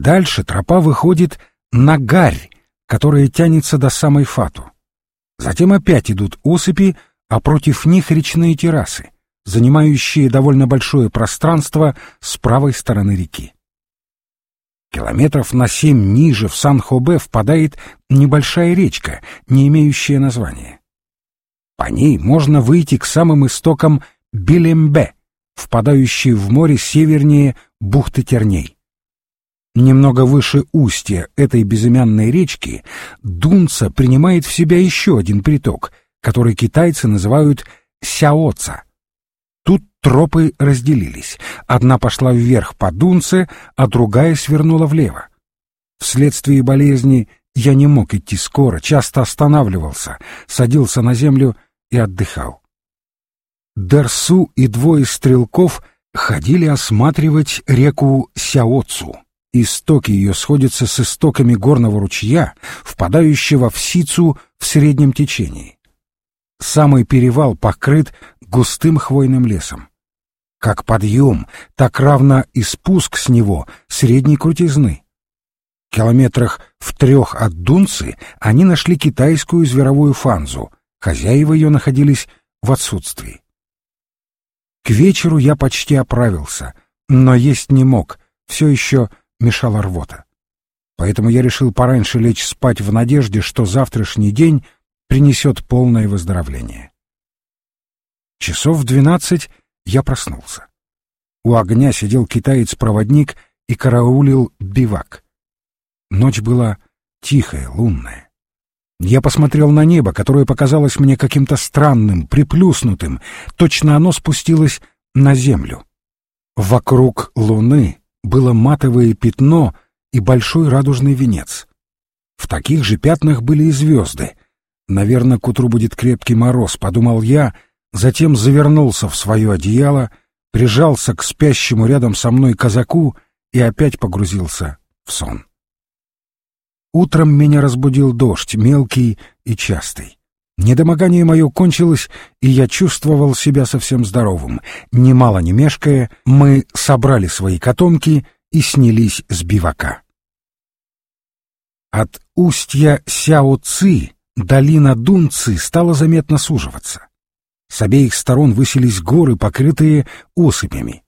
Дальше тропа выходит на гарь, которая тянется до самой Фату. Затем опять идут осыпи, а против них речные террасы, занимающие довольно большое пространство с правой стороны реки. Километров на семь ниже в Сан-Хобе впадает небольшая речка, не имеющая названия. По ней можно выйти к самым истокам Билембе, впадающей в море севернее бухты Терней. Немного выше устья этой безымянной речки Дунца принимает в себя еще один приток, который китайцы называют Сяоца. Тут тропы разделились. Одна пошла вверх по Дунце, а другая свернула влево. Вследствие болезни я не мог идти скоро, часто останавливался, садился на землю и отдыхал. Дерсу и двое стрелков ходили осматривать реку Сяоцу. Истоки ее сходятся с истоками горного ручья, впадающего в Сицу в среднем течении. Самый перевал покрыт густым хвойным лесом. Как подъем, так равно и спуск с него средней крутизны. Километрах в трех от Дунцы они нашли китайскую зверовую фанзу, хозяева ее находились в отсутствии. К вечеру я почти оправился, но есть не мог, все еще мешала рвота. Поэтому я решил пораньше лечь спать в надежде, что завтрашний день принесет полное выздоровление. Часов в двенадцать я проснулся. У огня сидел китаец-проводник и караулил бивак. Ночь была тихая, лунная. Я посмотрел на небо, которое показалось мне каким-то странным, приплюснутым, точно оно спустилось на землю. Вокруг луны было матовое пятно и большой радужный венец. В таких же пятнах были и звезды. Наверное, к утру будет крепкий мороз, подумал я, затем завернулся в свое одеяло, прижался к спящему рядом со мной казаку и опять погрузился в сон. Утром меня разбудил дождь, мелкий и частый. Недомогание мое кончилось, и я чувствовал себя совсем здоровым. Немало не мешкая, мы собрали свои котомки и снялись с бивака. От устья Сяо-Ци долина Дунцы стала заметно суживаться. С обеих сторон высились горы, покрытые осыпями.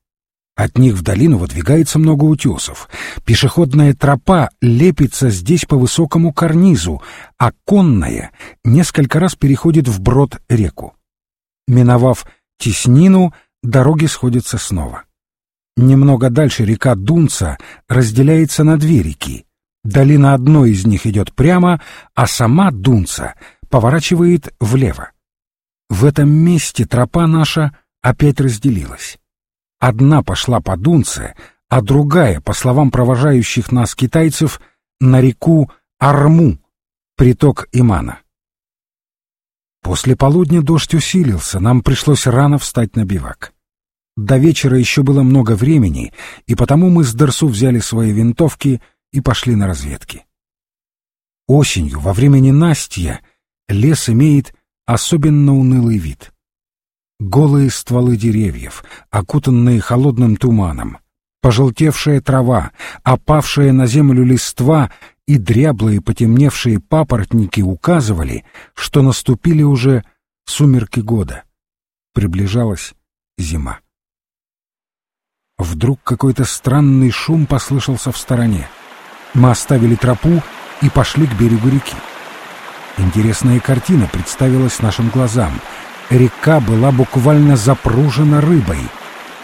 От них в долину выдвигается много утесов. Пешеходная тропа лепится здесь по высокому карнизу, а конная несколько раз переходит вброд реку. Миновав теснину, дороги сходятся снова. Немного дальше река Дунца разделяется на две реки. Долина одной из них идет прямо, а сама Дунца поворачивает влево. В этом месте тропа наша опять разделилась. Одна пошла по Дунце, а другая, по словам провожающих нас китайцев, на реку Арму, приток Имана. После полудня дождь усилился, нам пришлось рано встать на бивак. До вечера еще было много времени, и потому мы с Дерсу взяли свои винтовки и пошли на разведки. Осенью, во время ненастья, лес имеет особенно унылый вид голые стволы деревьев, окутанные холодным туманом, пожелтевшая трава, опавшая на землю листва и дряблые потемневшие папоротники указывали, что наступили уже сумерки года. Приближалась зима. Вдруг какой-то странный шум послышался в стороне. Мы оставили тропу и пошли к берегу реки. Интересная картина представилась нашим глазам — Река была буквально запружена рыбой.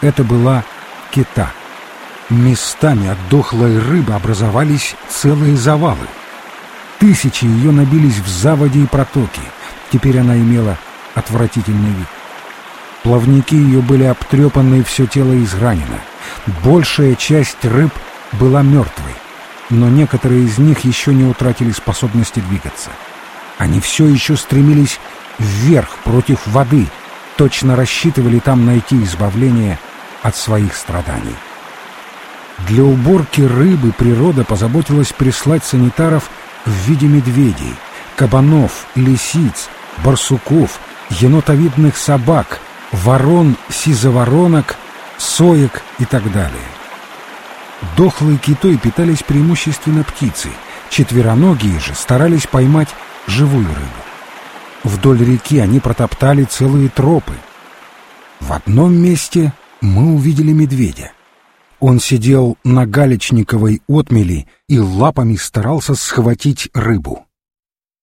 Это была кита. Местами от дохлой рыбы образовались целые завалы. Тысячи ее набились в заводе и протоки. Теперь она имела отвратительный вид. Плавники ее были обтрепаны и все тело изранено. Большая часть рыб была мертвой, но некоторые из них еще не утратили способности двигаться. Они все еще стремились вверх против воды, точно рассчитывали там найти избавление от своих страданий. Для уборки рыбы природа позаботилась прислать санитаров в виде медведей, кабанов, лисиц, барсуков, енотовидных собак, ворон, сизоворонок, соек и так далее. Дохлые китой питались преимущественно птицей, четвероногие же старались поймать живую рыбу. Вдоль реки они протоптали целые тропы. В одном месте мы увидели медведя. Он сидел на галечниковой отмели и лапами старался схватить рыбу.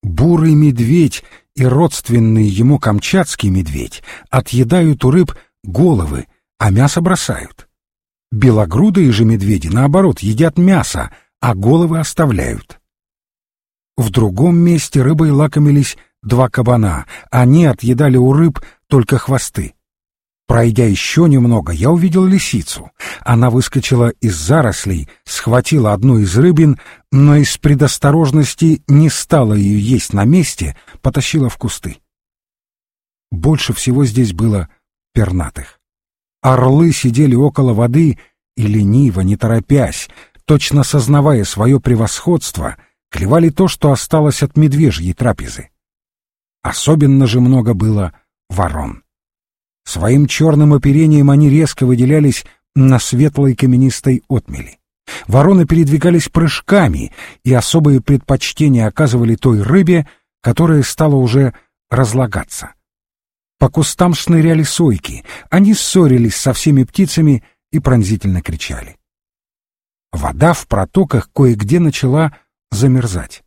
Бурый медведь и родственный ему камчатский медведь отъедают у рыб головы, а мясо бросают. Белогрудые же медведи, наоборот, едят мясо, а головы оставляют. В другом месте рыбой лакомились два кабана, они отъедали у рыб только хвосты. Пройдя еще немного, я увидел лисицу. Она выскочила из зарослей, схватила одну из рыбин, но из предосторожности не стала ее есть на месте, потащила в кусты. Больше всего здесь было пернатых. Орлы сидели около воды и лениво, не торопясь, точно сознавая свое превосходство, клевали то, что осталось от медвежьей трапезы. Особенно же много было ворон. Своим черным оперением они резко выделялись на светлой каменистой отмели. Вороны передвигались прыжками и особые предпочтения оказывали той рыбе, которая стала уже разлагаться. По кустам шныряли сойки, они ссорились со всеми птицами и пронзительно кричали. Вода в протоках кое-где начала замерзать.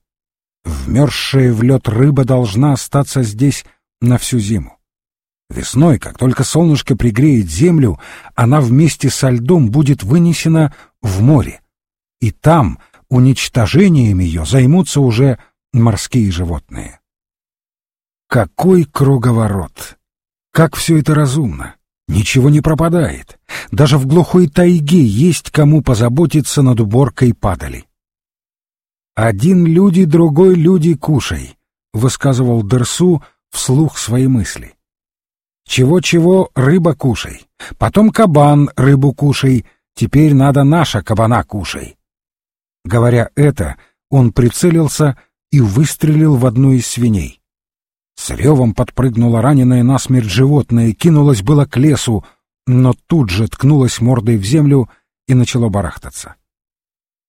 Вмерзшая в лед рыба должна остаться здесь на всю зиму. Весной, как только солнышко пригреет землю, она вместе со льдом будет вынесена в море. И там уничтожением ее займутся уже морские животные. Какой круговорот! Как все это разумно! Ничего не пропадает. Даже в глухой тайге есть кому позаботиться над уборкой падали. «Один люди, другой люди, кушай», — высказывал Дерсу вслух свои мысли. Чего-чего, рыба кушай. Потом кабан рыбу кушай. Теперь надо наша кабана кушай. Говоря это, он прицелился и выстрелил в одну из свиней. С ревом подпрыгнуло раненое насмерть животное, кинулось было к лесу, но тут же ткнулось мордой в землю и начало барахтаться.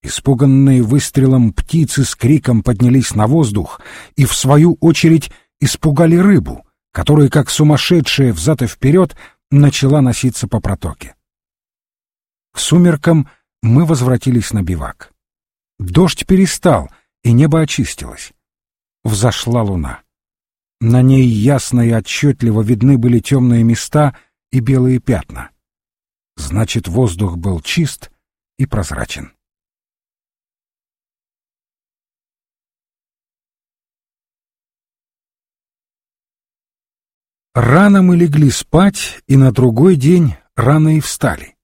Испуганные выстрелом птицы с криком поднялись на воздух и, в свою очередь, испугали рыбу — которая, как сумасшедшая взад и вперед, начала носиться по протоке. К сумеркам мы возвратились на бивак. Дождь перестал, и небо очистилось. Взошла луна. На ней ясно и отчетливо видны были темные места и белые пятна. Значит, воздух был чист и прозрачен. Рано мы легли спать, и на другой день рано и встали.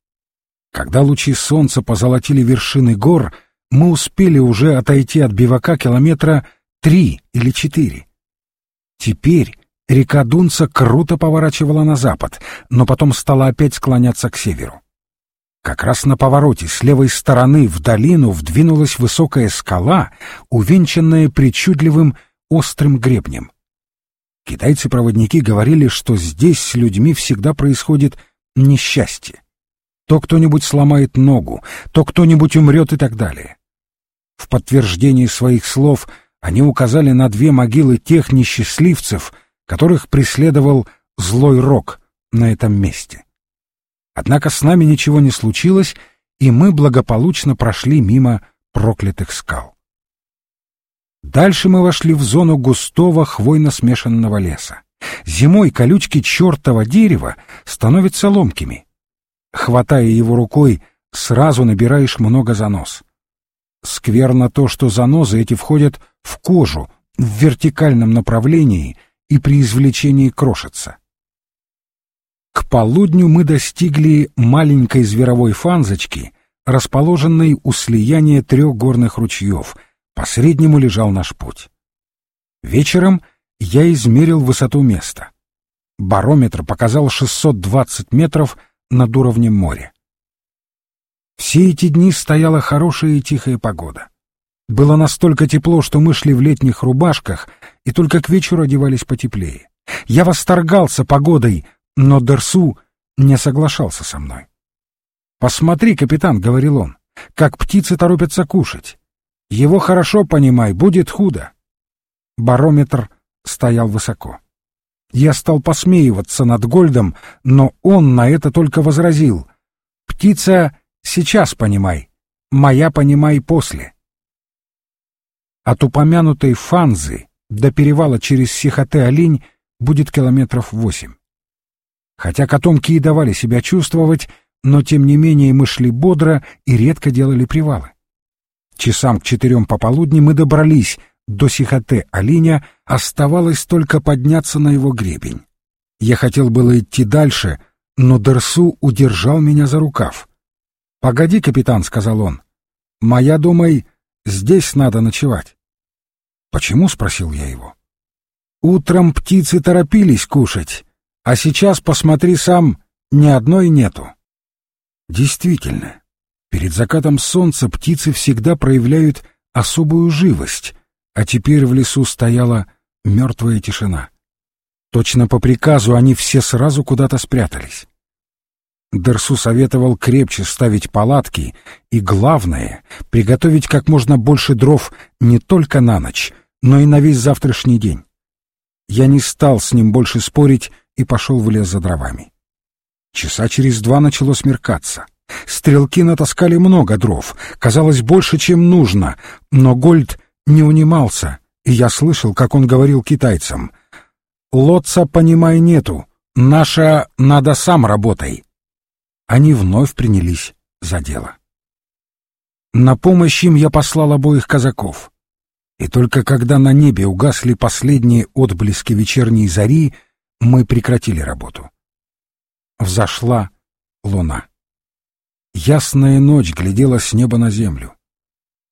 Когда лучи солнца позолотили вершины гор, мы успели уже отойти от бивака километра три или четыре. Теперь река Дунца круто поворачивала на запад, но потом стала опять склоняться к северу. Как раз на повороте с левой стороны в долину вдвинулась высокая скала, увенчанная причудливым острым гребнем. Китайцы-проводники говорили, что здесь с людьми всегда происходит несчастье. То кто-нибудь сломает ногу, то кто-нибудь умрет и так далее. В подтверждении своих слов они указали на две могилы тех несчастливцев, которых преследовал злой рок на этом месте. Однако с нами ничего не случилось, и мы благополучно прошли мимо проклятых скал. Дальше мы вошли в зону густого хвойно-смешанного леса. Зимой колючки чертова дерева становятся ломкими. Хватая его рукой, сразу набираешь много занос. Скверно то, что занозы эти входят в кожу в вертикальном направлении и при извлечении крошатся. К полудню мы достигли маленькой зверовой фанзочки, расположенной у слияния трех горных ручьев — по среднему лежал наш путь. Вечером я измерил высоту места. Барометр показал 620 метров над уровнем моря. Все эти дни стояла хорошая и тихая погода. Было настолько тепло, что мы шли в летних рубашках и только к вечеру одевались потеплее. Я восторгался погодой, но Дерсу не соглашался со мной. «Посмотри, капитан», — говорил он, как птицы торопятся кушать. Его хорошо понимай, будет худо. Барометр стоял высоко. Я стал посмеиваться над Гольдом, но он на это только возразил. «Птица сейчас понимай, моя понимай после». От упомянутой Фанзы до перевала через Сихоте-Олень будет километров восемь. Хотя котомки и давали себя чувствовать, но тем не менее мы шли бодро и редко делали привалы. Часам к четырем пополудни мы добрались до Сихоте-Алиня, оставалось только подняться на его гребень. Я хотел было идти дальше, но Дерсу удержал меня за рукав. «Погоди, капитан», — сказал он. «Моя, думай, здесь надо ночевать». «Почему?» — спросил я его. «Утром птицы торопились кушать, а сейчас, посмотри сам, ни одной нету». Действительно, перед закатом солнца птицы всегда проявляют особую живость, а теперь в лесу стояла мертвая тишина. Точно по приказу они все сразу куда-то спрятались. Дерсу советовал крепче ставить палатки и, главное, приготовить как можно больше дров не только на ночь, но и на весь завтрашний день. Я не стал с ним больше спорить и пошел в лес за дровами. Часа через два начало смеркаться. Стрелки натаскали много дров, казалось, больше, чем нужно, но Гольд не унимался, и я слышал, как он говорил китайцам. «Лотца, понимай, нету, наша надо сам работай». Они вновь принялись за дело. На помощь им я послал обоих казаков. И только когда на небе угасли последние отблески вечерней зари, мы прекратили работу. Взошла луна. Ясная ночь глядела с неба на землю.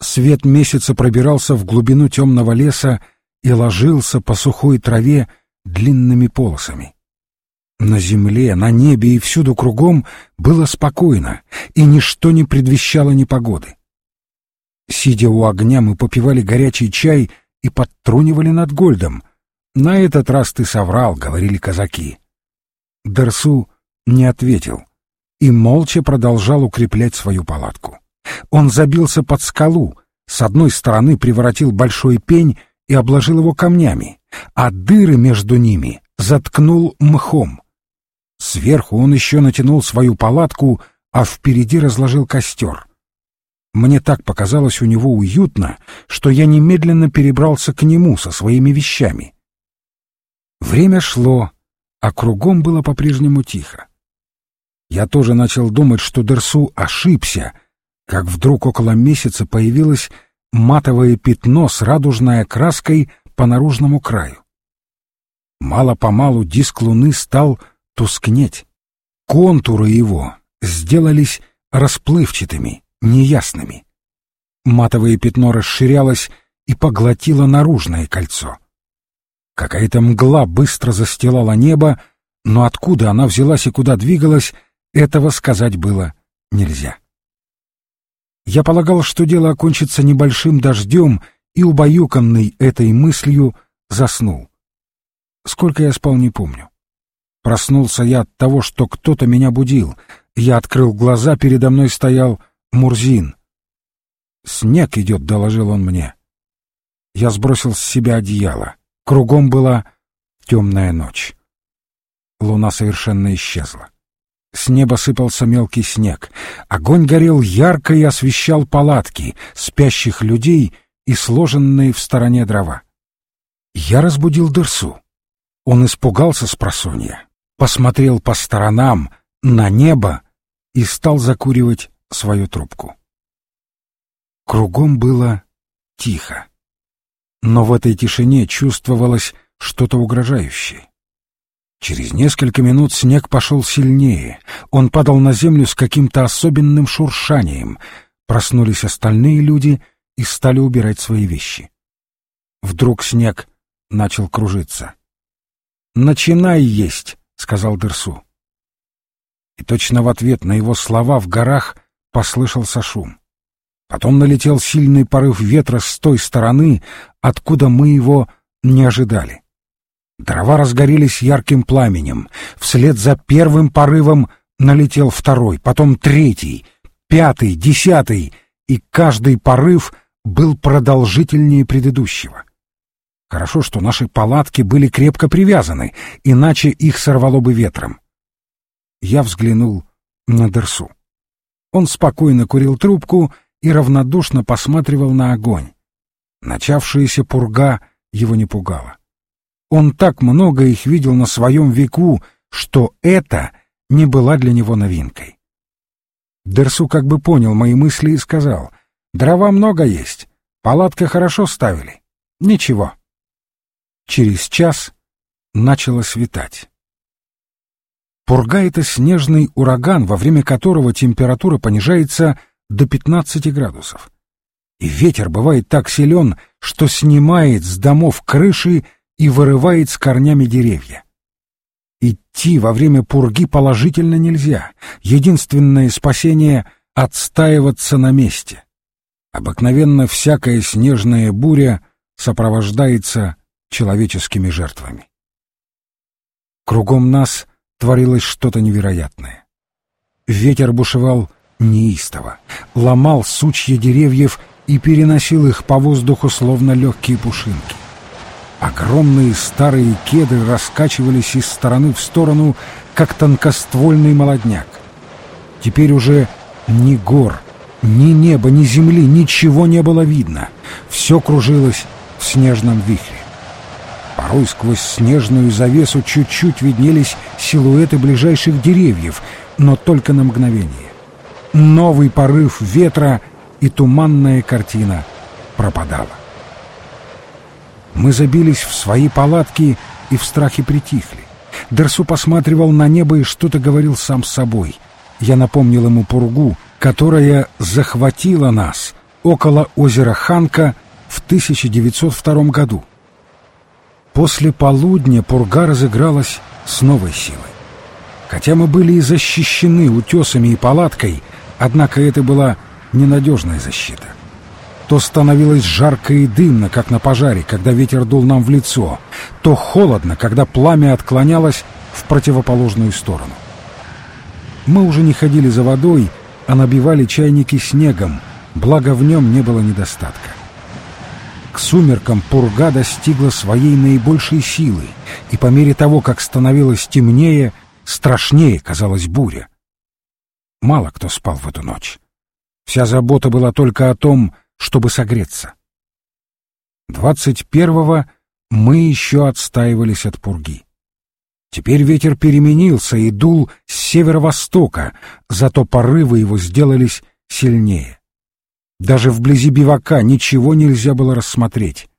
Свет месяца пробирался в глубину темного леса и ложился по сухой траве длинными полосами. На земле, на небе и всюду кругом было спокойно, и ничто не предвещало непогоды. Сидя у огня, мы попивали горячий чай и подтрунивали над Гольдом. «На этот раз ты соврал», — говорили казаки. Дерсу не ответил и молча продолжал укреплять свою палатку. Он забился под скалу, с одной стороны приворотил большой пень и обложил его камнями, а дыры между ними заткнул мхом. Сверху он еще натянул свою палатку, а впереди разложил костер. Мне так показалось у него уютно, что я немедленно перебрался к нему со своими вещами. Время шло, а кругом было по-прежнему тихо. Я тоже начал думать, что Дерсу ошибся, как вдруг около месяца появилось матовое пятно с радужной краской по наружному краю. Мало-помалу диск луны стал тускнеть. Контуры его сделались расплывчатыми, неясными. Матовое пятно расширялось и поглотило наружное кольцо. Какая-то мгла быстро застилала небо, но откуда она взялась и куда двигалась, этого сказать было нельзя. Я полагал, что дело окончится небольшим дождем, и, убаюканный этой мыслью, заснул. Сколько я спал, не помню. Проснулся я от того, что кто-то меня будил. Я открыл глаза, передо мной стоял Мурзин. «Снег идет», — доложил он мне. Я сбросил с себя одеяло. Кругом была темная ночь. Луна совершенно исчезла. С неба сыпался мелкий снег. Огонь горел ярко и освещал палатки, спящих людей и сложенные в стороне дрова. Я разбудил Дерсу. Он испугался с просонья, посмотрел по сторонам, на небо и стал закуривать свою трубку. Кругом было тихо. Но в этой тишине чувствовалось что-то угрожающее. Через несколько минут снег пошел сильнее. Он падал на землю с каким-то особенным шуршанием. Проснулись остальные люди и стали убирать свои вещи. Вдруг снег начал кружиться. «Начинай есть», — сказал Дерсу. И точно в ответ на его слова в горах послышался шум. Потом налетел сильный порыв ветра с той стороны, откуда мы его не ожидали. Дрова разгорелись ярким пламенем. Вслед за первым порывом налетел второй, потом третий. пятый, десятый, и каждый порыв был продолжительнее предыдущего. Хорошо, что наши палатки были крепко привязаны, иначе их сорвало бы ветром. Я взглянул на Дерсу. Он спокойно курил трубку и равнодушно посматривал на огонь. Начавшаяся пурга его не пугала. Он так много их видел на своем веку, что это не была для него новинкой. Дерсу как бы понял мои мысли и сказал, «Дрова много есть, палатка хорошо ставили. Ничего». Через час начало светать. Пурга — это снежный ураган, во время которого температура понижается до 15 градусов. И ветер бывает так силен, что снимает с домов крыши и вырывает с корнями деревья. Идти во время пурги положительно нельзя. Единственное спасение — отстаиваться на месте. Обыкновенно всякая снежная буря сопровождается человеческими жертвами. Кругом нас творилось что-то невероятное. Ветер бушевал неистово, ломал сучья деревьев и переносил их по воздуху, словно легкие пушинки. Огромные старые кедры раскачивались из стороны в сторону, как тонкоствольный молодняк. Теперь уже ни гор, ни неба, ни земли, ничего не было видно. Все кружилось в снежном вихре. Порой сквозь снежную завесу чуть-чуть виднелись силуэты ближайших деревьев, но только на мгновение. Новый порыв ветра, и туманная картина пропадала. Мы забились в свои палатки и в страхе притихли. Дерсу посматривал на небо и что-то говорил сам с собой. Я напомнил ему пургу, которая захватила нас около озера Ханка в 1902 году. После полудня пурга разыгралась с новой силой. Хотя мы были и защищены утесами и палаткой, однако это была ненадежная защита. То становилось жарко и дымно, как на пожаре, когда ветер дул нам в лицо, то холодно, когда пламя отклонялось в противоположную сторону. Мы уже не ходили за водой, а набивали чайники снегом, благо в нем не было недостатка. К сумеркам пурга достигла своей наибольшей силы, и по мере того, как становилось темнее, страшнее казалась буря. Мало кто спал в эту ночь. Вся забота была только о том, чтобы согреться. Двадцать первого мы еще отстаивались от пурги. Теперь ветер переменился и дул с северо-востока, зато порывы его сделались сильнее. Даже вблизи бивака ничего нельзя было рассмотреть.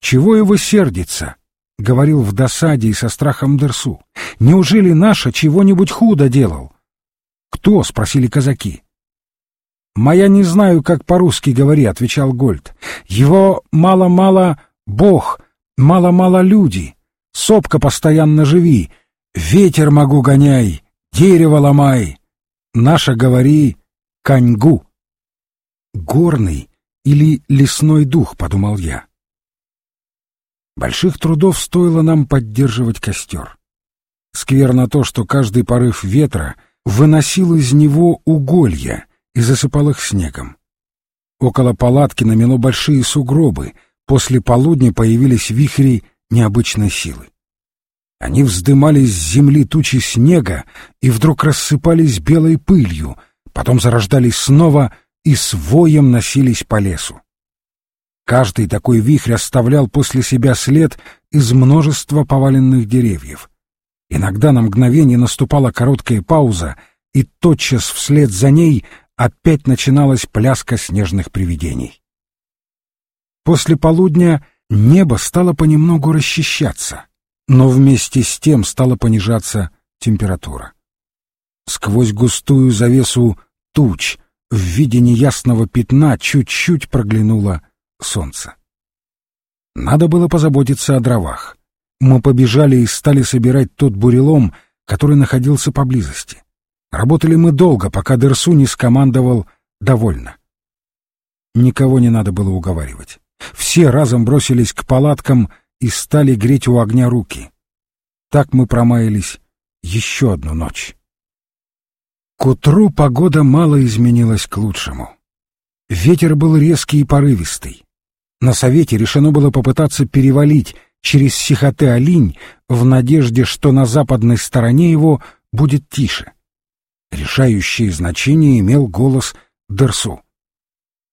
«Чего его сердится?» — говорил в досаде и со страхом Дерсу. «Неужели наша чего-нибудь худо делал?» «Кто?» — спросили казаки. «Моя не знаю, как по-русски говори», — отвечал Гольд. «Его мало-мало Бог, мало-мало люди. Сопка постоянно живи, ветер могу гоняй, дерево ломай. Наша говори коньгу». «Горный или лесной дух», — подумал я. Больших трудов стоило нам поддерживать костер. Скверно то, что каждый порыв ветра выносил из него уголья и засыпал их снегом. Около палатки намело большие сугробы, после полудня появились вихри необычной силы. Они вздымались с земли тучи снега и вдруг рассыпались белой пылью, потом зарождались снова и с воем носились по лесу. Каждый такой вихрь оставлял после себя след из множества поваленных деревьев. Иногда на мгновение наступала короткая пауза, и тотчас вслед за ней опять начиналась пляска снежных привидений. После полудня небо стало понемногу расчищаться, но вместе с тем стала понижаться температура. Сквозь густую завесу туч в виде неясного пятна чуть-чуть проглянуло солнце. Надо было позаботиться о дровах. Мы побежали и стали собирать тот бурелом, который находился поблизости. Работали мы долго, пока Дерсу не скомандовал «довольно». Никого не надо было уговаривать. Все разом бросились к палаткам и стали греть у огня руки. Так мы промаялись еще одну ночь. К утру погода мало изменилась к лучшему. Ветер был резкий и порывистый. На совете решено было попытаться перевалить через Сихоте-Алинь в надежде, что на западной стороне его будет тише. Решающее значение имел голос Дерсу.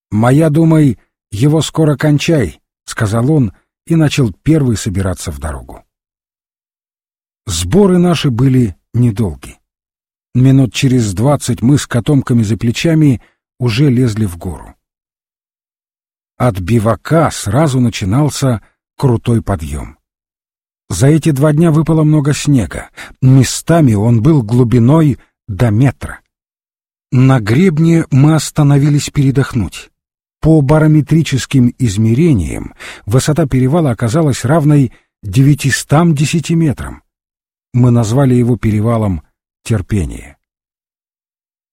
«Моя, думай, его скоро кончай», — сказал он и начал первый собираться в дорогу. Сборы наши были недолги. Минут через двадцать мы с котомками за плечами уже лезли в гору. От бивака сразу начинался крутой подъем. За эти два дня выпало много снега, местами он был глубиной до метра. На гребне мы остановились передохнуть. По барометрическим измерениям высота перевала оказалась равной 910 метрам. Мы назвали его перевалом терпения.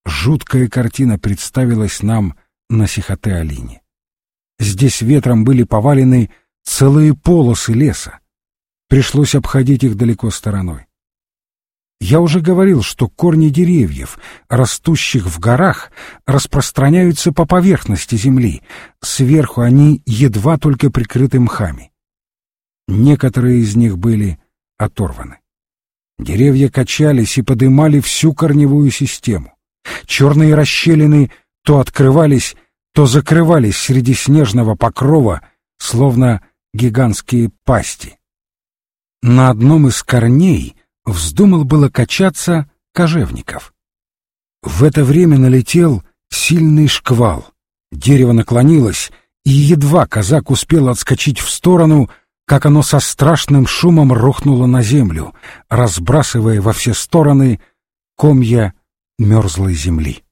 Жуткая картина представилась нам на Сихоте-Алине. Здесь ветром были повалены целые полосы леса. Пришлось обходить их далеко стороной. Я уже говорил, что корни деревьев, растущих в горах, распространяются по поверхности земли, сверху они едва только прикрыты мхами. Некоторые из них были оторваны. Деревья качались и подымали всю корневую систему. Черные расщелины то открывались, то закрывались среди снежного покрова, словно гигантские пасти. На одном из корней вздумал было качаться кожевников. В это время налетел сильный шквал. Дерево наклонилось, и едва казак успел отскочить в сторону — как оно со страшным шумом рухнуло на землю, разбрасывая во все стороны комья мерзлой земли.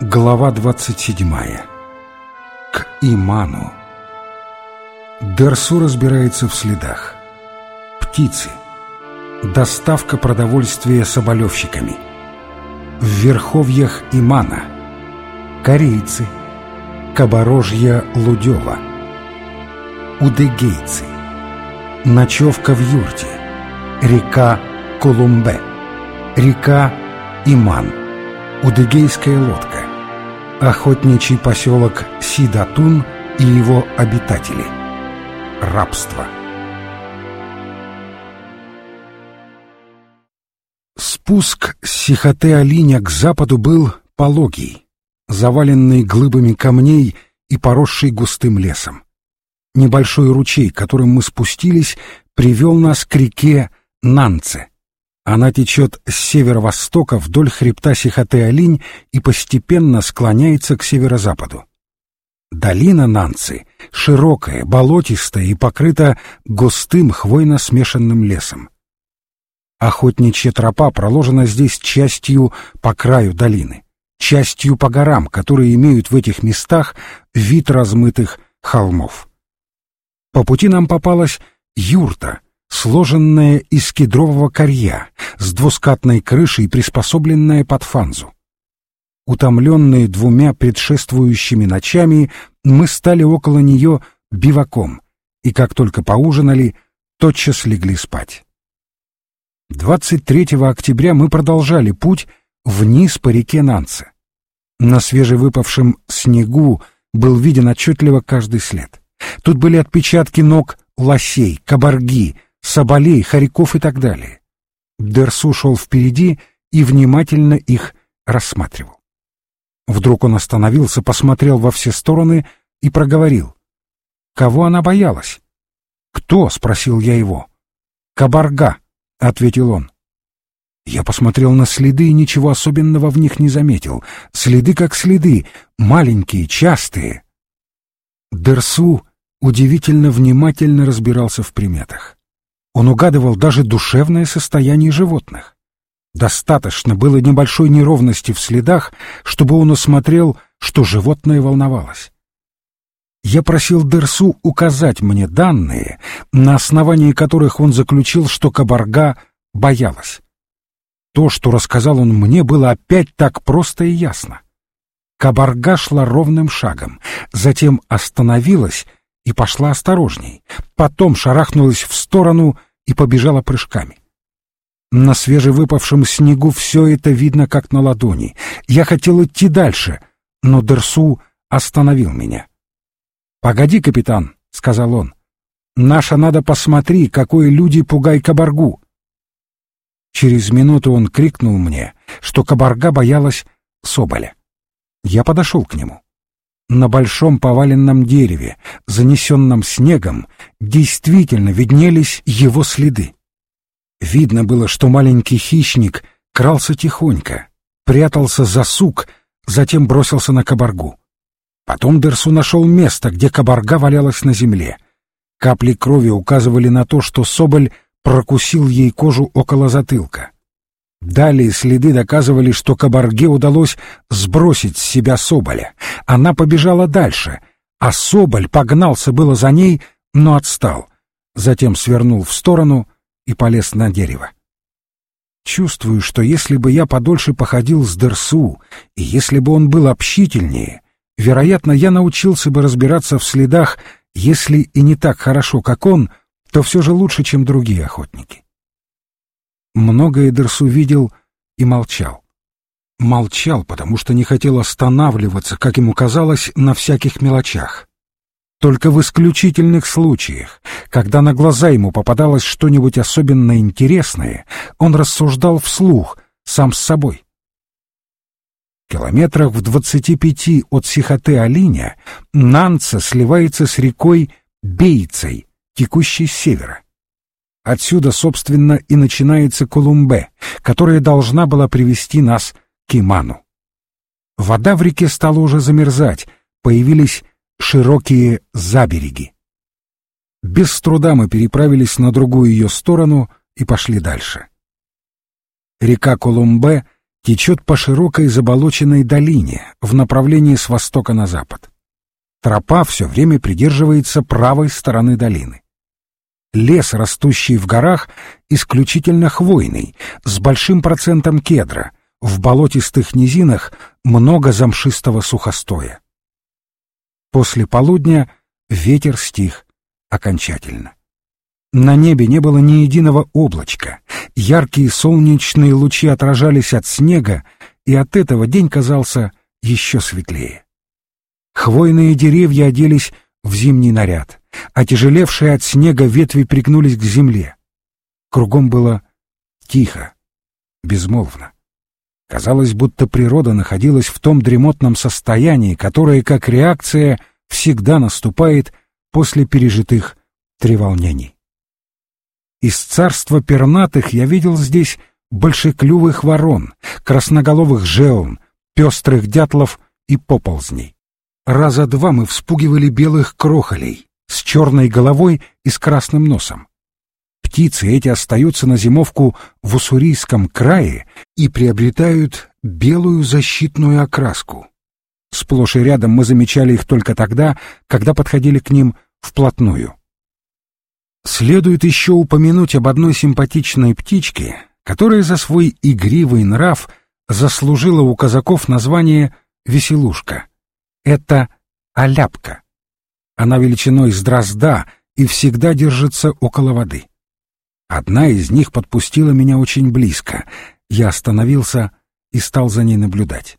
Глава двадцать седьмая. К Иману. Дерсу разбирается в следах. Птицы. Доставка продовольствия соболевщиками в верховьях Имана, корейцы, Каборожья Лудева, удыгейцы, ночевка в юрте, река Колумбе, река Иман, удыгейская лодка, охотничий поселок Сидатун и его обитатели, рабство. Спуск с Сихоте-Алиня к западу был пологий, заваленный глыбами камней и поросший густым лесом. Небольшой ручей, которым мы спустились, привел нас к реке Нанце. Она течет с северо-востока вдоль хребта Сихоте-Алинь и постепенно склоняется к северо-западу. Долина Нанцы широкая, болотистая и покрыта густым хвойно-смешанным лесом. Охотничья тропа проложена здесь частью по краю долины, частью по горам, которые имеют в этих местах вид размытых холмов. По пути нам попалась юрта, сложенная из кедрового корья, с двускатной крышей, приспособленная под фанзу. Утомленные двумя предшествующими ночами, мы стали около нее биваком, и как только поужинали, тотчас легли спать. 23 октября мы продолжали путь вниз по реке Нанце. На свежевыпавшем снегу был виден отчетливо каждый след. Тут были отпечатки ног лосей, кабарги, соболей, хорьков и так далее. Дерсу шел впереди и внимательно их рассматривал. Вдруг он остановился, посмотрел во все стороны и проговорил. «Кого она боялась?» «Кто?» — спросил я его. «Кабарга», — ответил он. Я посмотрел на следы и ничего особенного в них не заметил. Следы как следы, маленькие, частые. Дерсу удивительно внимательно разбирался в приметах. Он угадывал даже душевное состояние животных. Достаточно было небольшой неровности в следах, чтобы он усмотрел, что животное волновалось я просил Дерсу указать мне данные, на основании которых он заключил, что Кабарга боялась. То, что рассказал он мне, было опять так просто и ясно. Кабарга шла ровным шагом, затем остановилась и пошла осторожней, потом шарахнулась в сторону и побежала прыжками. На свежевыпавшем снегу все это видно как на ладони. Я хотел идти дальше, но Дерсу остановил меня. «Погоди, капитан», — сказал он. «Наша надо посмотри, какой люди пугай кабаргу». Через минуту он крикнул мне, что кабарга боялась соболя. Я подошел к нему. На большом поваленном дереве, занесенном снегом, действительно виднелись его следы. Видно было, что маленький хищник крался тихонько, прятался за сук, затем бросился на кабаргу. Потом Дерсу нашел место, где кабарга валялась на земле. Капли крови указывали на то, что Соболь прокусил ей кожу около затылка. Далее следы доказывали, что кабарге удалось сбросить с себя Соболя. Она побежала дальше, а Соболь погнался было за ней, но отстал. Затем свернул в сторону и полез на дерево. Чувствую, что если бы я подольше походил с Дерсу, и если бы он был общительнее, вероятно, я научился бы разбираться в следах, если и не так хорошо, как он, то все же лучше, чем другие охотники. Многое Дерсу видел и молчал. Молчал, потому что не хотел останавливаться, как ему казалось, на всяких мелочах. Только в исключительных случаях, когда на глаза ему попадалось что-нибудь особенно интересное, он рассуждал вслух, сам с собой. Километрах в двадцати пяти от Сихоте-Алиня Нанца сливается с рекой Бейцей, текущей с севера. Отсюда, собственно, и начинается Колумбе, которая должна была привести нас к Иману. Вода в реке стала уже замерзать, появились широкие забереги. Без труда мы переправились на другую ее сторону и пошли дальше. Река Колумбе течет по широкой заболоченной долине в направлении с востока на запад. Тропа все время придерживается правой стороны долины. Лес, растущий в горах, исключительно хвойный, с большим процентом кедра, в болотистых низинах много замшистого сухостоя. После полудня ветер стих окончательно. На небе не было ни единого облачка, яркие солнечные лучи отражались от снега, и от этого день казался еще светлее. Хвойные деревья оделись в зимний наряд, отяжелевшие от снега ветви пригнулись к земле. Кругом было тихо, безмолвно. Казалось, будто природа находилась в том дремотном состоянии, которое, как реакция, всегда наступает после пережитых треволнений. Из царства пернатых я видел здесь большеклювых ворон, красноголовых жеон, пестрых дятлов и поползней. Раза два мы вспугивали белых крохолей с черной головой и с красным носом. Птицы эти остаются на зимовку в Уссурийском крае и приобретают белую защитную окраску. Сплошь и рядом мы замечали их только тогда, когда подходили к ним вплотную. Следует еще упомянуть об одной симпатичной птичке, которая за свой игривый нрав заслужила у казаков название «веселушка». Это аляпка. Она величиной с дрозда и всегда держится около воды. Одна из них подпустила меня очень близко. Я остановился и стал за ней наблюдать.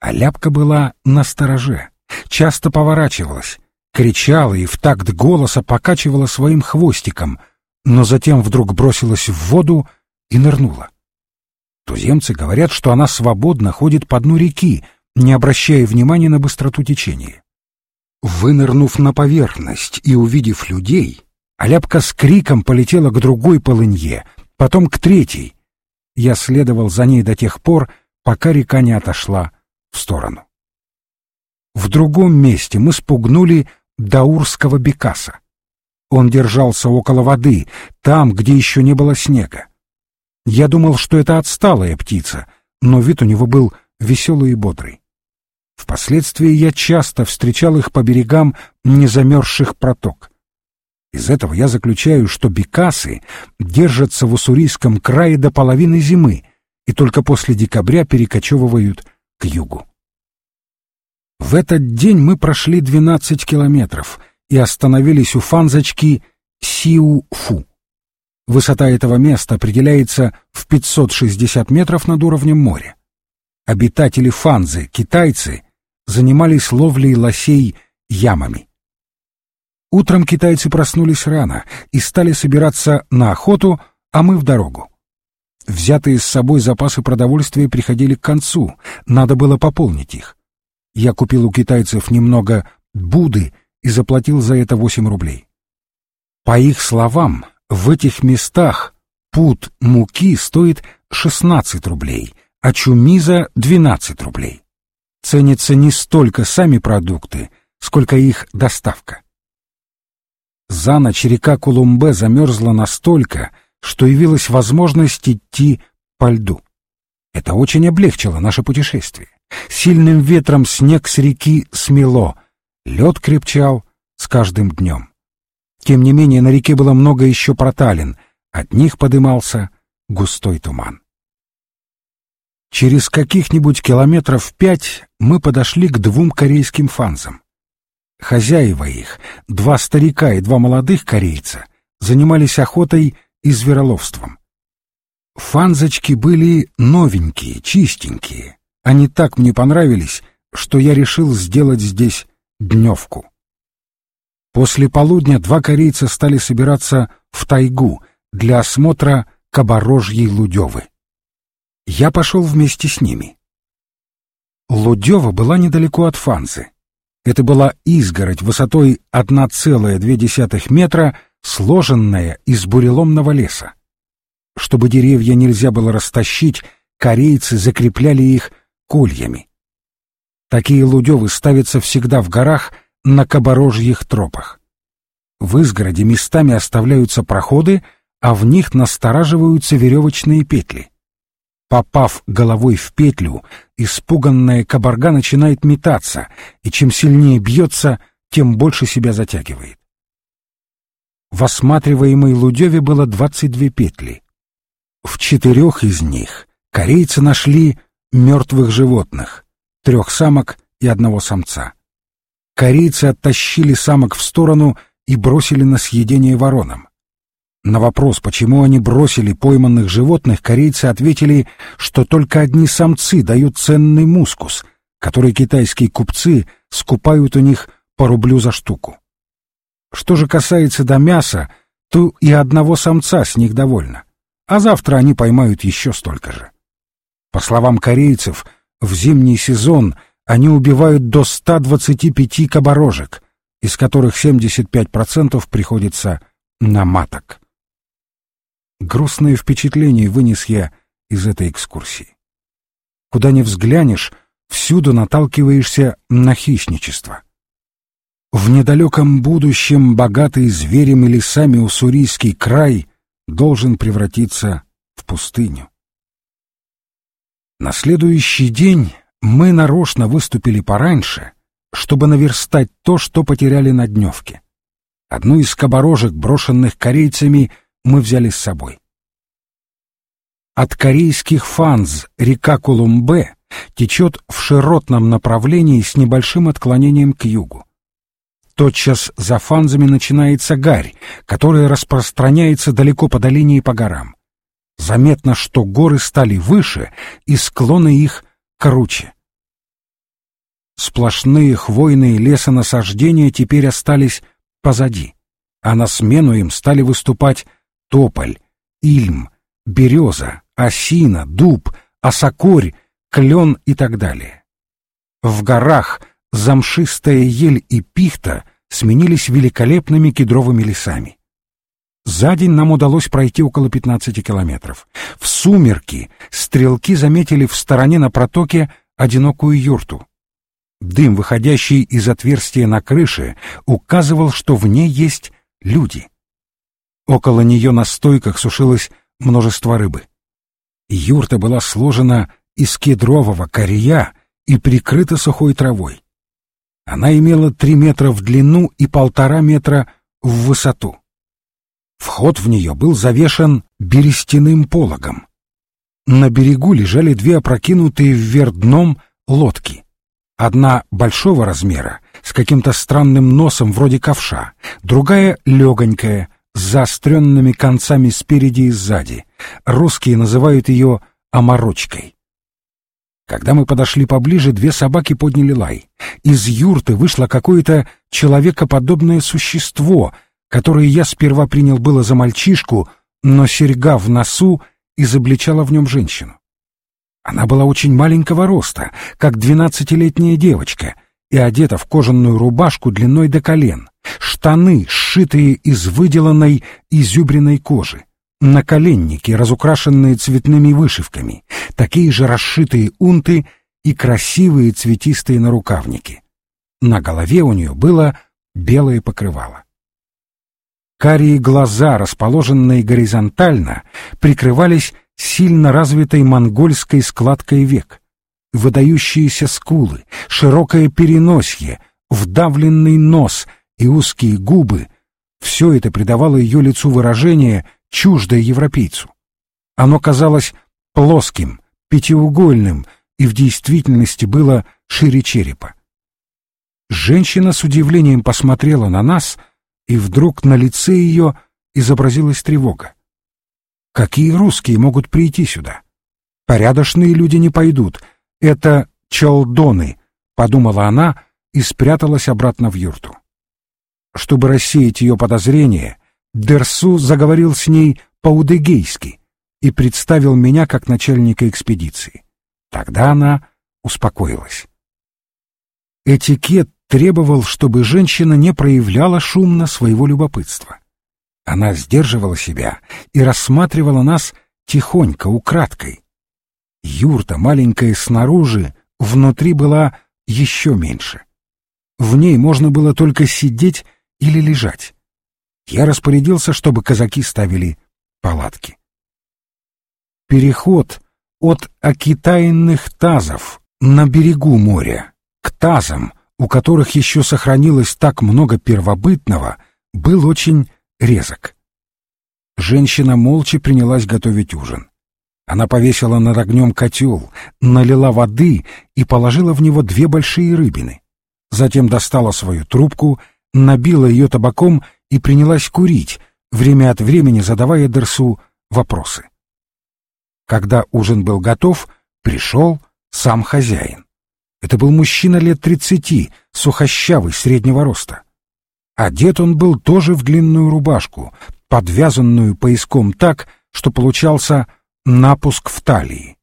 А ляпка была на стороже, часто поворачивалась, кричала и в такт голоса покачивала своим хвостиком, но затем вдруг бросилась в воду и нырнула. Туземцы говорят, что она свободно ходит по дну реки, не обращая внимания на быстроту течения. Вынырнув на поверхность и увидев людей, Аляпка с криком полетела к другой полынье, потом к третьей. Я следовал за ней до тех пор, пока река не отошла в сторону. В другом месте мы спугнули даурского бекаса. Он держался около воды, там, где еще не было снега. Я думал, что это отсталая птица, но вид у него был веселый и бодрый. Впоследствии я часто встречал их по берегам незамерзших проток. Из этого я заключаю, что бекасы держатся в Уссурийском крае до половины зимы и только после декабря перекочевывают к югу. В этот день мы прошли 12 километров и остановились у фанзочки Сиу-Фу. Высота этого места определяется в 560 метров над уровнем моря. Обитатели Фанзы, китайцы, занимались ловлей лосей ямами. Утром китайцы проснулись рано и стали собираться на охоту, а мы в дорогу. Взятые с собой запасы продовольствия приходили к концу, надо было пополнить их. Я купил у китайцев немного буды и заплатил за это 8 рублей. По их словам, в этих местах пуд муки стоит 16 рублей, а чумиза — 12 рублей. Ценятся не столько сами продукты, сколько их доставка. За ночь река Кулумбе замерзла настолько, что явилась возможность идти по льду. Это очень облегчило наше путешествие. Сильным ветром снег с реки смело, лед крепчал с каждым днем. Тем не менее, на реке было много еще проталин, от них подымался густой туман. Через каких-нибудь километров пять мы подошли к двум корейским фанзам. Хозяева их, два старика и два молодых корейца, занимались охотой и звероловством. Фанзочки были новенькие, чистенькие. Они так мне понравились, что я решил сделать здесь дневку. После полудня два корейца стали собираться в тайгу для осмотра кабарожьей Лудевы. Я пошел вместе с ними. Лудева была недалеко от Фанзы. Это была изгородь высотой 1,2 метра, сложенная из буреломного леса. Чтобы деревья нельзя было растащить, корейцы закрепляли их кольями. Такие лудевы ставятся всегда в горах на каборожьих тропах. В изгороде местами оставляются проходы, а в них настораживаются веревочные петли. Попав головой в петлю, испуганная кабарга начинает метаться, и чем сильнее бьется, тем больше себя затягивает. В осматриваемой Лудеве было 22 петли. В четырех из них корейцы нашли мертвых животных, трех самок и одного самца. Корейцы оттащили самок в сторону и бросили на съедение воронам. На вопрос, почему они бросили пойманных животных, корейцы ответили, что только одни самцы дают ценный мускус, который китайские купцы скупают у них по рублю за штуку. Что же касается до мяса, то и одного самца с них довольно, а завтра они поймают еще столько же. По словам корейцев, в зимний сезон они убивают до 125 кабарожек, из которых 75% приходится на маток. Грустное впечатление вынес я из этой экскурсии. Куда ни взглянешь, всюду наталкиваешься на хищничество. В недалеком будущем богатый зверем и лесами уссурийский край должен превратиться в пустыню. На следующий день мы нарочно выступили пораньше, чтобы наверстать то, что потеряли на дневке. Одну из скоборожек, брошенных корейцами, мы взяли с собой. От корейских фанз река Кулумбе течет в широтном направлении с небольшим отклонением к югу. Тотчас за фанзами начинается гарь, которая распространяется далеко по долине и по горам. Заметно, что горы стали выше и склоны их круче. Сплошные хвойные лесонасаждения теперь остались позади, а на смену им стали выступать тополь, ильм, береза, осина, дуб, осокорь, клен и так далее. В горах замшистая ель и пихта сменились великолепными кедровыми лесами. За день нам удалось пройти около 15 километров. В сумерки стрелки заметили в стороне на протоке одинокую юрту. Дым, выходящий из отверстия на крыше, указывал, что в ней есть люди. Около нее на стойках сушилось множество рыбы. Юрта была сложена из кедрового корья и прикрыта сухой травой. Она имела три метра в длину и полтора метра в высоту. Вход в нее был завешен берестяным пологом. На берегу лежали две опрокинутые вверх дном лодки. Одна большого размера с каким-то странным носом вроде ковша, другая легонькая, с заостренными концами спереди и сзади. Русские называют ее оморочкой. Когда мы подошли поближе, две собаки подняли лай. Из юрты вышло какое-то человекоподобное существо, которое я сперва принял было за мальчишку, но серьга в носу изобличала в нем женщину. Она была очень маленького роста, как двенадцатилетняя девочка, и одета в кожаную рубашку длиной до колен, штаны, сшитые из выделанной изюбренной кожи, наколенники, разукрашенные цветными вышивками, такие же расшитые унты и красивые цветистые нарукавники. На голове у нее было белое покрывало. Карие глаза, расположенные горизонтально, прикрывались сильно развитой монгольской складкой век. Выдающиеся скулы, широкое переносье, вдавленный нос и узкие губы — все это придавало ее лицу выражение, чуждое европейцу. Оно казалось плоским, пятиугольным и в действительности было шире черепа. Женщина с удивлением посмотрела на нас, и вдруг на лице ее изобразилась тревога. Какие русские могут прийти сюда? Порядочные люди не пойдут. Это чалдоны, подумала она и спряталась обратно в юрту. Чтобы рассеять ее подозрения, Дерсу заговорил с ней по-удегейски и представил меня как начальника экспедиции. Тогда она успокоилась. Этикет требовал, чтобы женщина не проявляла шумно своего любопытства. Она сдерживала себя и рассматривала нас тихонько, украдкой. Юрта, маленькая снаружи, внутри была еще меньше. В ней можно было только сидеть или лежать. Я распорядился, чтобы казаки ставили палатки. Переход от окитаянных тазов на берегу моря к тазам, у которых еще сохранилось так много первобытного, был очень резок. Женщина молча принялась готовить ужин. Она повесила над огнем котел, налила воды и положила в него две большие рыбины. Затем достала свою трубку, набила ее табаком и принялась курить, время от времени задавая Дерсу вопросы. Когда ужин был готов, пришел сам хозяин. Это был мужчина лет тридцати, сухощавый, среднего роста. Одет он был тоже в длинную рубашку, подвязанную пояском так, что получался напуск в талии.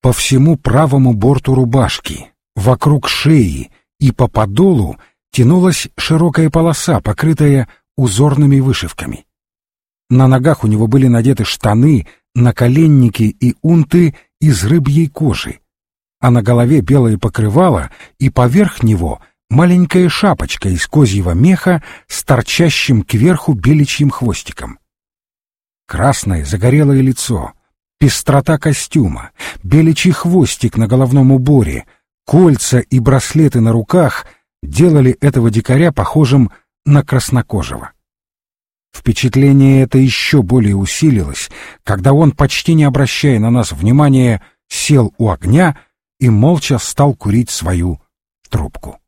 По всему правому борту рубашки, вокруг шеи и по подолу тянулась широкая полоса, покрытая узорными вышивками. На ногах у него были надеты штаны, наколенники и унты из рыбьей кожи, а на голове белое покрывало, и поверх него — маленькая шапочка из козьего меха с торчащим кверху беличьим хвостиком. Красное загорелое лицо, пестрота костюма, беличий хвостик на головном уборе, кольца и браслеты на руках делали этого дикаря похожим на краснокожего. Впечатление это еще более усилилось, когда он, почти не обращая на нас внимания, сел у огня и молча стал курить свою трубку.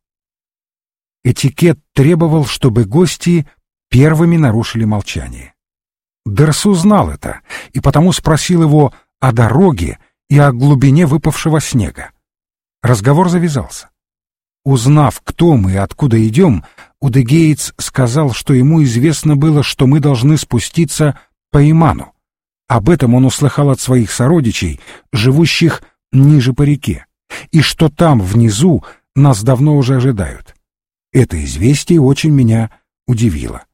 Этикет требовал, чтобы гости первыми нарушили молчание. Дерсу знал это и потому спросил его о дороге и о глубине выпавшего снега. Разговор завязался. Узнав, кто мы и откуда идем, Удегеец сказал, что ему известно было, что мы должны спуститься по Иману. Об этом он услыхал от своих сородичей, живущих ниже по реке, и что там, внизу, нас давно уже ожидают. Это известие очень меня удивило.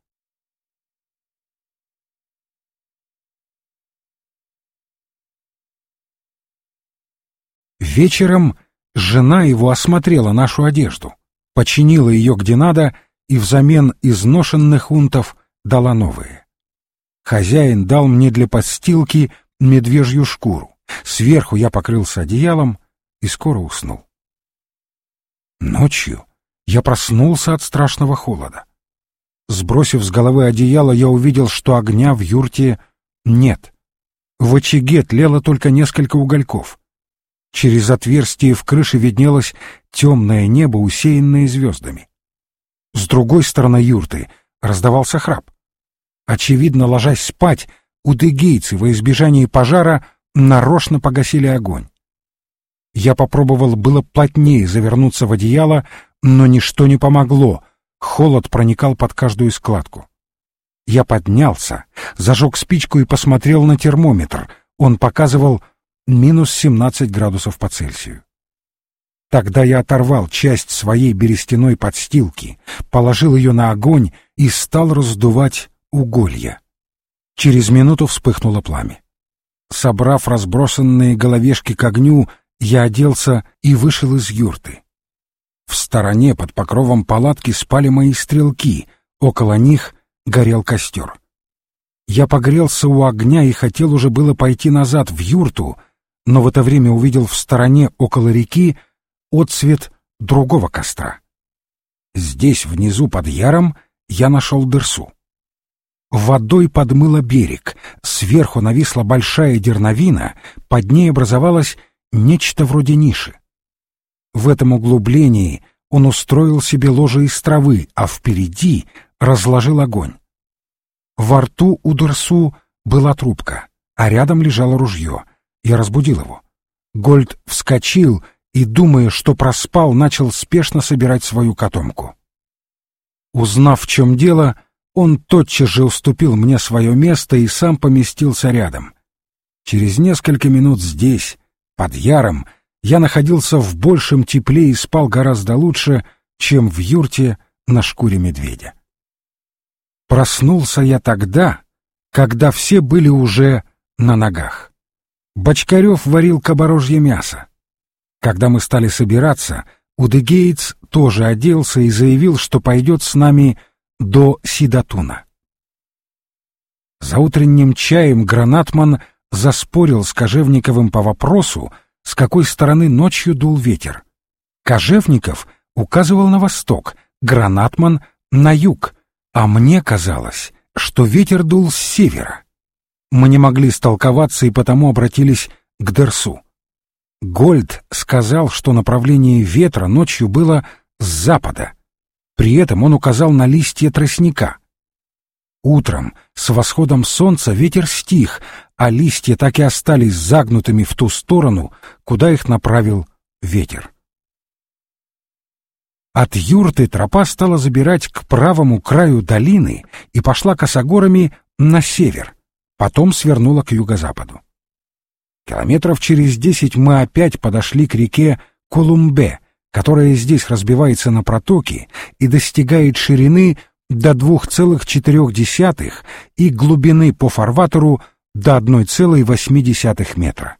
Вечером жена его осмотрела нашу одежду, починила ее где надо и взамен изношенных унтов дала новые. Хозяин дал мне для подстилки медвежью шкуру. Сверху я покрылся одеялом и скоро уснул. Ночью я проснулся от страшного холода. Сбросив с головы одеяло, я увидел, что огня в юрте нет. В очаге тлело только несколько угольков. Через отверстие в крыше виднелось темное небо, усеянное звездами. С другой стороны юрты раздавался храп. Очевидно, ложась спать, удыгейцы во избежание пожара нарочно погасили огонь. Я попробовал было плотнее завернуться в одеяло, но ничто не помогло, холод проникал под каждую складку. Я поднялся, зажег спичку и посмотрел на термометр. Он показывал минус 17 градусов по Цельсию. Тогда я оторвал часть своей берестяной подстилки, положил ее на огонь и стал раздувать уголья. Через минуту вспыхнуло пламя. Собрав разбросанные головешки к огню, я оделся и вышел из юрты. В стороне под покровом палатки спали мои стрелки, около них горел костер. Я погрелся у огня и хотел уже было пойти назад в юрту, но в это время увидел в стороне около реки отцвет другого костра. Здесь, внизу под яром, я нашел дырсу. Водой подмыло берег, сверху нависла большая дерновина, под ней образовалось нечто вроде ниши. В этом углублении он устроил себе ложе из травы, а впереди разложил огонь. Во рту у Дерсу была трубка, а рядом лежало ружье. Я разбудил его. Гольд вскочил и, думая, что проспал, начал спешно собирать свою котомку. Узнав, в чем дело, он тотчас же уступил мне свое место и сам поместился рядом. Через несколько минут здесь, под Яром, я находился в большем тепле и спал гораздо лучше, чем в юрте на шкуре медведя. Проснулся я тогда, когда все были уже на ногах. Бочкарев варил кабарожье мясо. Когда мы стали собираться, Удыгеец тоже оделся и заявил, что пойдет с нами до Сидатуна. За утренним чаем Гранатман заспорил с Кожевниковым по вопросу, с какой стороны ночью дул ветер. Кожевников указывал на восток, Гранатман — на юг, а мне казалось, что ветер дул с севера. Мы не могли столковаться и потому обратились к Дерсу. Гольд сказал, что направление ветра ночью было с запада. При этом он указал на листья тростника. Утром с восходом солнца ветер стих, а листья так и остались загнутыми в ту сторону, куда их направил ветер. От юрты тропа стала забирать к правому краю долины и пошла косогорами на север, потом свернула к юго-западу. Километров через десять мы опять подошли к реке Колумбе, которая здесь разбивается на протоки и достигает ширины до 2,4 и глубины по фарватеру до 1,8 метра.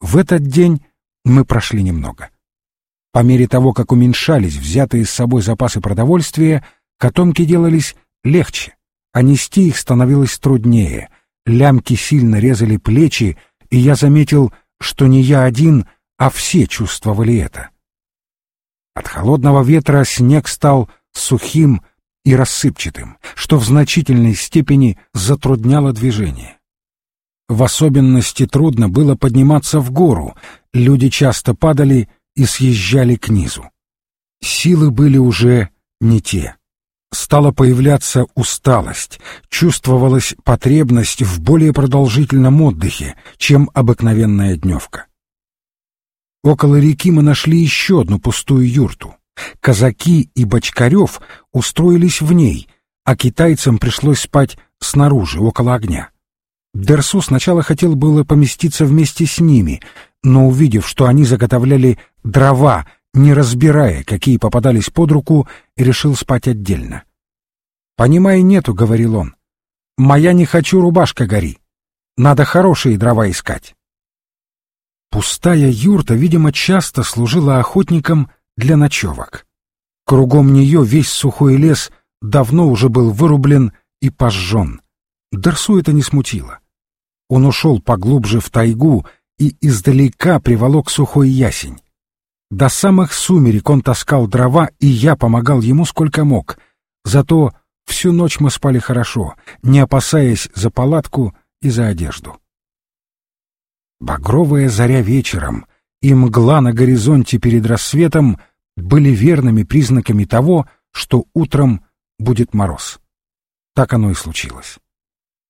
В этот день мы прошли немного. По мере того, как уменьшались взятые с собой запасы продовольствия, котомки делались легче, а нести их становилось труднее, лямки сильно резали плечи, и я заметил, что не я один, а все чувствовали это. От холодного ветра снег стал сухим и рассыпчатым, что в значительной степени затрудняло движение. В особенности трудно было подниматься в гору, люди часто падали и съезжали к низу. Силы были уже не те стала появляться усталость, чувствовалась потребность в более продолжительном отдыхе, чем обыкновенная дневка. Около реки мы нашли еще одну пустую юрту. Казаки и Бочкарев устроились в ней, а китайцам пришлось спать снаружи, около огня. Дерсу сначала хотел было поместиться вместе с ними, но увидев, что они заготовляли дрова не разбирая, какие попадались под руку, и решил спать отдельно. «Понимай, нету», — говорил он. «Моя не хочу, рубашка гори. Надо хорошие дрова искать». Пустая юрта, видимо, часто служила охотникам для ночевок. Кругом нее весь сухой лес давно уже был вырублен и пожжен. Дерсу это не смутило. Он ушел поглубже в тайгу и издалека приволок сухой ясень. До самых сумерек он таскал дрова, и я помогал ему сколько мог. Зато всю ночь мы спали хорошо, не опасаясь за палатку и за одежду. Багровая заря вечером и мгла на горизонте перед рассветом были верными признаками того, что утром будет мороз. Так оно и случилось.